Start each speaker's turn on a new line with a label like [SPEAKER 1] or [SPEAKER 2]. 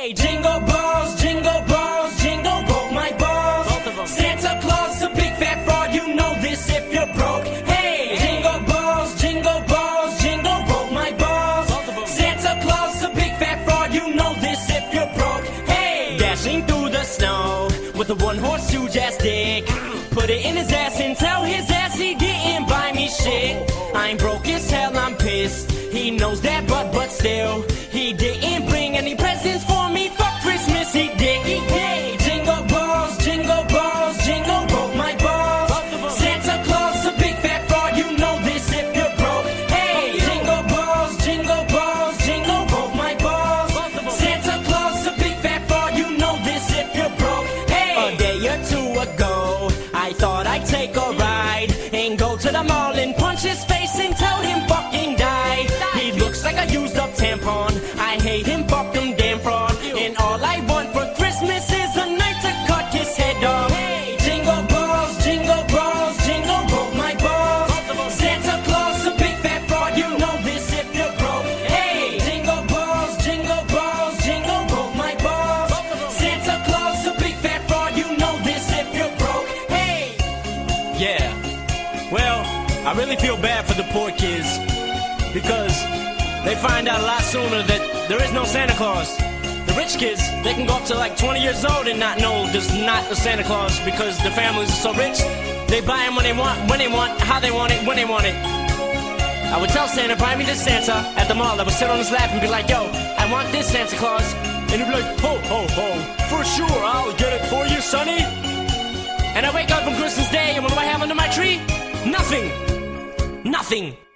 [SPEAKER 1] Hey, jingle balls, jingle balls, jingle both my balls.
[SPEAKER 2] Both.
[SPEAKER 1] Santa Claus, a big fat fraud. You know this if you're broke. Hey, jingle balls, jingle balls, jingle both my balls.
[SPEAKER 2] Both.
[SPEAKER 1] Santa Claus, a big fat fraud. You know this if you're broke. Hey, dashing through the snow with a one horse huge ass dick. Put it in his ass and tell his ass he didn't buy me shit. I'm broke as hell, I'm pissed. He knows that, but but still, he didn't take a ride and go to the mall and punch his face and tell him fucking die. He looks like a used up tampon. I hate him, I
[SPEAKER 2] really feel bad for the poor kids because they find out a lot sooner that there is no Santa Claus. The rich kids, they can go up to like 20 years old and not know there's not a Santa Claus because the families are so rich. They buy him when they want, when they want, how they want it, when they want it. I would tell Santa, buy me this Santa at the mall. I would sit on his lap and be like, yo, I want this Santa Claus. And he'd be like, ho, ho, ho, for sure, I'll get it for you, sonny. And I wake up on Christmas Nothing.